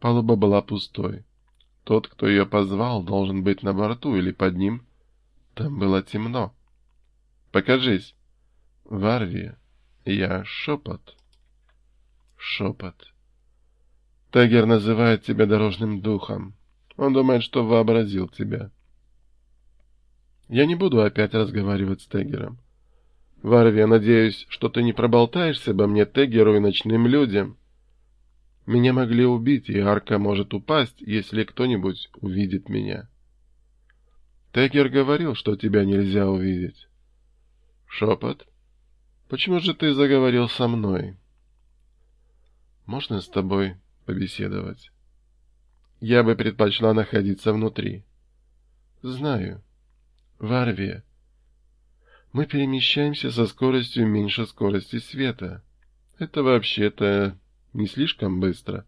Палуба была пустой. Тот, кто ее позвал, должен быть на борту или под ним. Там было темно. «Покажись!» «Варви, я шепот». Шепот. Тегер называет тебя дорожным духом. Он думает, что вообразил тебя. Я не буду опять разговаривать с Тегером. Варви, я надеюсь, что ты не проболтаешься обо мне Тегеру и ночным людям. Меня могли убить, и арка может упасть, если кто-нибудь увидит меня. Тегер говорил, что тебя нельзя увидеть. Шепот. Почему же ты заговорил со мной? Можно с тобой побеседовать? Я бы предпочла находиться внутри. Знаю. Варвия. Мы перемещаемся со скоростью меньше скорости света. Это вообще-то не слишком быстро.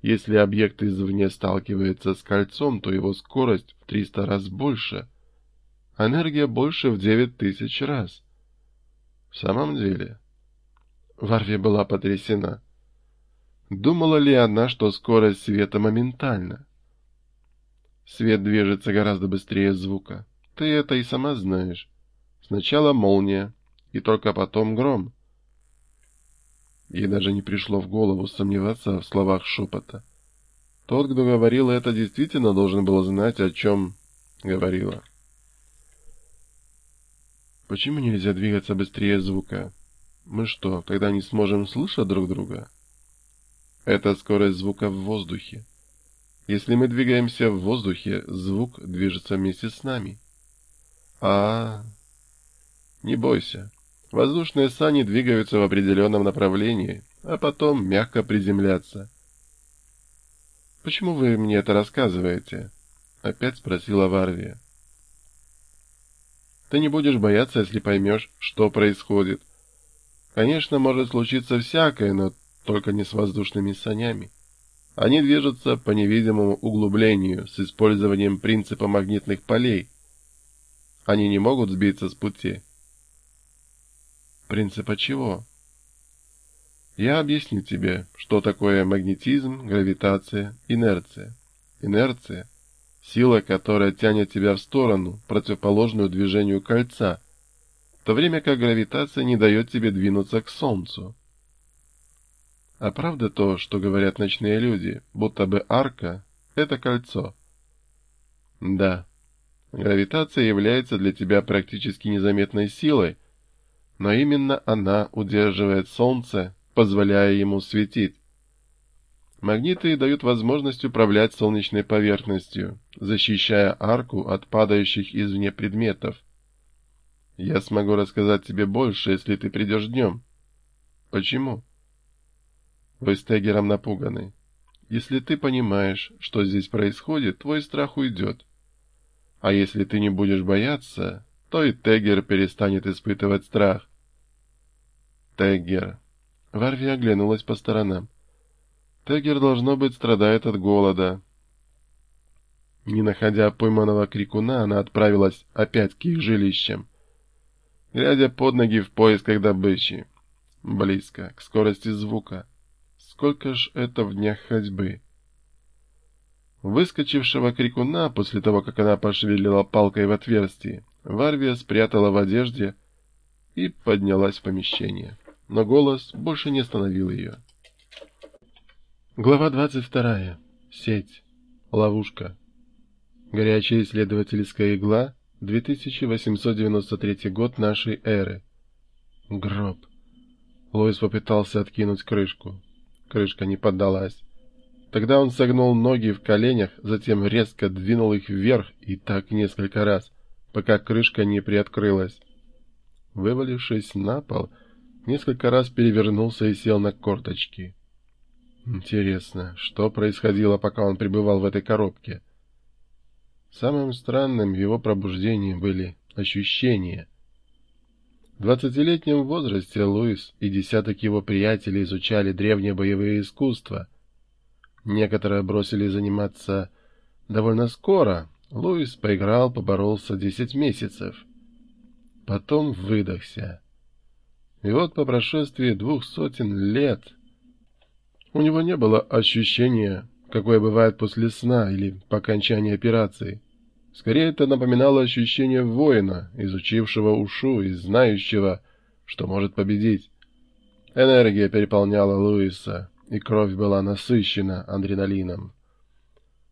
Если объект извне сталкивается с кольцом, то его скорость в 300 раз больше. Энергия больше в 9000 раз. В самом деле... Варвия была потрясена. Думала ли она, что скорость света моментальна? Свет движется гораздо быстрее звука. Ты это и сама знаешь. Сначала молния, и только потом гром. Ей даже не пришло в голову сомневаться в словах шепота. Тот, кто говорил это, действительно должен был знать, о чем говорила. Почему нельзя двигаться быстрее звука? Мы что, тогда не сможем слышать друг друга? Это скорость звука в воздухе. Если мы двигаемся в воздухе, звук движется вместе с нами. А, не бойся. Воздушные сани двигаются в определенном направлении, а потом мягко приземлятся. «Почему вы мне это рассказываете?» — опять спросила Варвия. «Ты не будешь бояться, если поймешь, что происходит. Конечно, может случиться всякое, но только не с воздушными санями. Они движутся по невидимому углублению с использованием принципа магнитных полей. Они не могут сбиться с пути. Принципа чего? Я объясню тебе, что такое магнетизм, гравитация, инерция. Инерция — сила, которая тянет тебя в сторону, противоположную движению кольца, в то время как гравитация не дает тебе двинуться к Солнцу. А правда то, что говорят ночные люди, будто бы арка — это кольцо? Да. Гравитация является для тебя практически незаметной силой, но именно она удерживает Солнце, позволяя ему светить. Магниты дают возможность управлять солнечной поверхностью, защищая арку от падающих извне предметов. Я смогу рассказать тебе больше, если ты придешь днем. Почему? Вы с Тегером напуганы. Если ты понимаешь, что здесь происходит, твой страх уйдет. А если ты не будешь бояться, то и Тегер перестанет испытывать страх. Тегер. Варви оглянулась по сторонам. Тегер, должно быть, страдает от голода. Не находя пойманного крикуна, она отправилась опять к их жилищам, глядя под ноги в поисках добычи. Близко, к скорости звука. Сколько ж это в днях ходьбы? Выскочившего крикуна, после того, как она пошевелила палкой в отверстии, Варвия спрятала в одежде и поднялась в помещение. Но голос больше не остановил ее. Глава 22. Сеть. Ловушка. Горячая исследовательская игла. 2893 год нашей эры. Гроб. Лоис попытался откинуть крышку. Крышка не поддалась. Тогда он согнул ноги в коленях, затем резко двинул их вверх и так несколько раз, пока крышка не приоткрылась. Вывалившись на пол, несколько раз перевернулся и сел на корточки. Интересно, что происходило, пока он пребывал в этой коробке? Самым странным в его пробуждении были ощущения. В двадцатилетнем возрасте Луис и десяток его приятелей изучали древние боевые искусства. Некоторые бросили заниматься довольно скоро. Луис поиграл, поборолся десять месяцев. Потом выдохся. И вот по прошествии двух сотен лет У него не было ощущения, какое бывает после сна или по окончании операции. Скорее, это напоминало ощущение воина, изучившего ушу и знающего, что может победить. Энергия переполняла Луиса, и кровь была насыщена адреналином.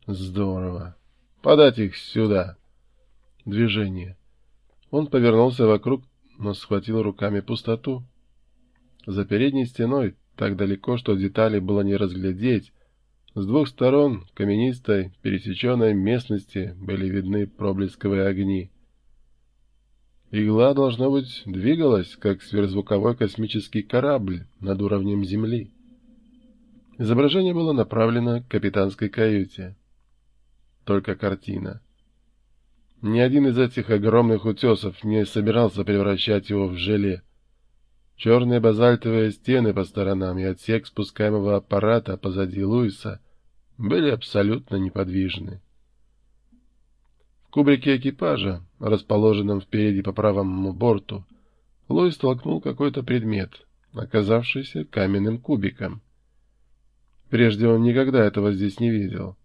Здорово. Подать их сюда. Движение. Он повернулся вокруг, но схватил руками пустоту. За передней стеной, так далеко, что детали было не разглядеть, с двух сторон каменистой, пересеченной местности были видны проблесковые огни. Игла, должно быть, двигалась, как сверхзвуковой космический корабль над уровнем Земли. Изображение было направлено к капитанской каюте. Только картина. Ни один из этих огромных утесов не собирался превращать его в желе. Черные базальтовые стены по сторонам и отсек спускаемого аппарата позади Луиса были абсолютно неподвижны. В кубрике экипажа, расположенном впереди по правому борту, Луис толкнул какой-то предмет, оказавшийся каменным кубиком. Прежде он никогда этого здесь не видел.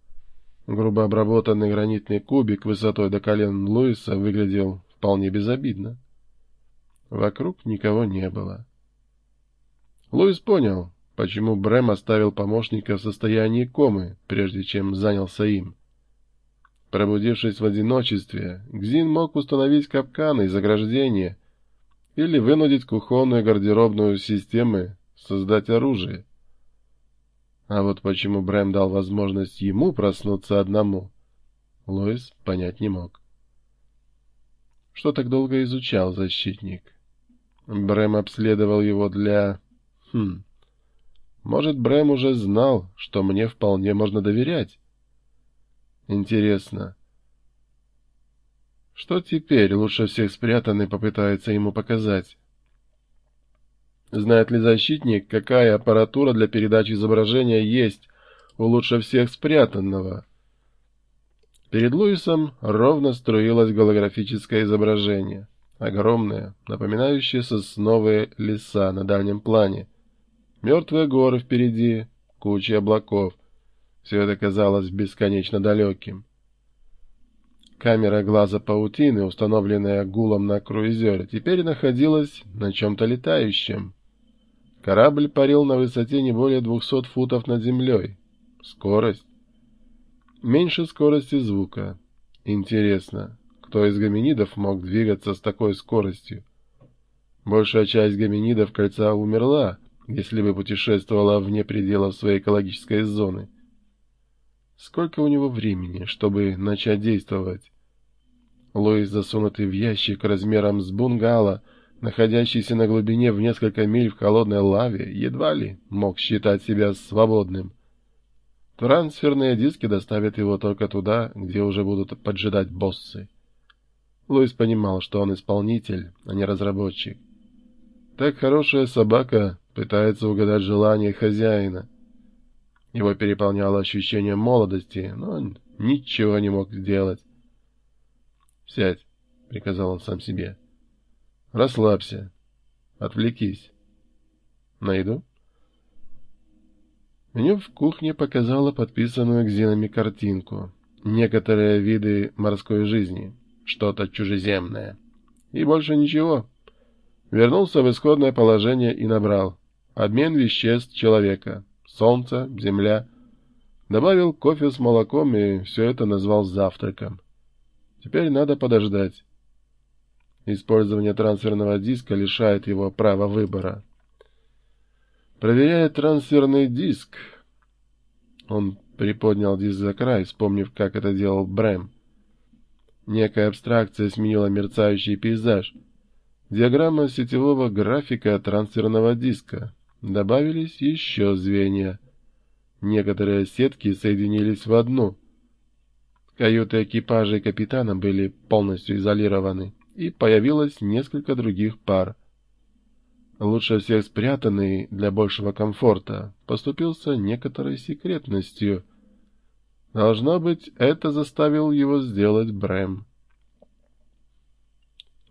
Грубо обработанный гранитный кубик высотой до колен Луиса выглядел вполне безобидно. Вокруг никого не было. Луис понял, почему Брэм оставил помощника в состоянии комы, прежде чем занялся им. Пробудившись в одиночестве, Гзин мог установить капканы и заграждения или вынудить кухонную гардеробную системы создать оружие. А вот почему Брэм дал возможность ему проснуться одному, Лоис понять не мог. Что так долго изучал защитник? Брэм обследовал его для... Хм... Может, Брэм уже знал, что мне вполне можно доверять? Интересно. Что теперь лучше всех спрятанный попытается ему показать? Знает ли защитник, какая аппаратура для передачи изображения есть у лучше всех спрятанного? Перед Луисом ровно струилось голографическое изображение. Огромное, напоминающее сосновые леса на дальнем плане. Мертвые горы впереди, куча облаков — все это казалось бесконечно далеким. Камера глаза паутины, установленная гулом на круизере, теперь находилась на чем-то летающем. Корабль парил на высоте не более двухсот футов над землей. Скорость? Меньше скорости звука. Интересно, кто из гоминидов мог двигаться с такой скоростью? Большая часть гоминидов кольца умерла, если бы путешествовала вне пределов своей экологической зоны. Сколько у него времени, чтобы начать действовать? Лоис, засунутый в ящик размером с бунгало, находящийся на глубине в несколько миль в холодной лаве, едва ли мог считать себя свободным. Трансферные диски доставят его только туда, где уже будут поджидать боссы. Луис понимал, что он исполнитель, а не разработчик. Так хорошая собака пытается угадать желание хозяина — его переполняло ощущение молодости, но он ничего не мог сделать. «Сядь», — приказал он сам себе. «Расслабься. Отвлекись. Найду?» Меню в кухне показало подписанную Гзинами картинку. Некоторые виды морской жизни. Что-то чужеземное. И больше ничего. Вернулся в исходное положение и набрал. Обмен веществ человека солнце, земля. Добавил кофе с молоком и все это назвал завтраком. Теперь надо подождать. Использование трансферного диска лишает его права выбора. Проверяя трансферный диск, он приподнял диск за край, вспомнив, как это делал Брэм. Некая абстракция сменила мерцающий пейзаж. Диаграмма сетевого графика трансферного диска. Добавились еще звенья. Некоторые сетки соединились в одну. Каюты экипажа и капитана были полностью изолированы, и появилось несколько других пар. Лучше всех спрятанный для большего комфорта поступился некоторой секретностью. Должно быть, это заставил его сделать Брэм.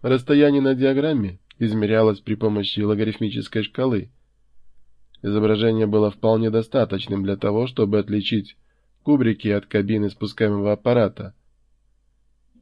Расстояние на диаграмме измерялось при помощи логарифмической шкалы — Изображение было вполне достаточным для того, чтобы отличить кубрики от кабины спускаемого аппарата,